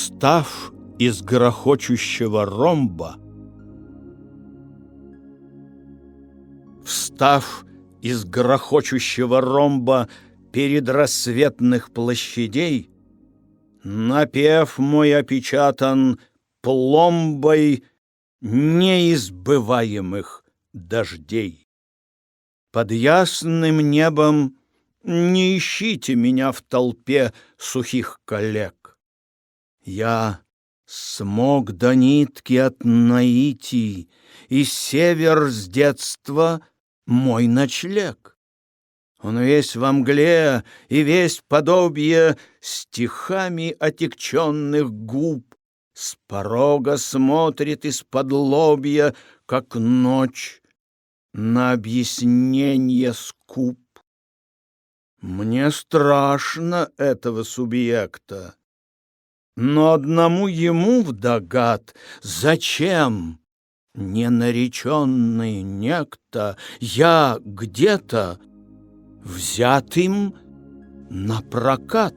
Встав из грохочущего ромба, Встав из грохочущего ромба перед рассветных площадей, Напев мой опечатан пломбой неизбываемых дождей. Под ясным небом не ищите меня в толпе сухих коллег. Я смог до нитки от наитий, и север с детства мой ночлег. Он весь во мгле и весь подобие стихами отекченных губ, С порога смотрит из-под лобья, как ночь, на объяснение скуп. Мне страшно этого субъекта, но одному ему вдогад, зачем ненареченный некто я где-то взятым на прокат.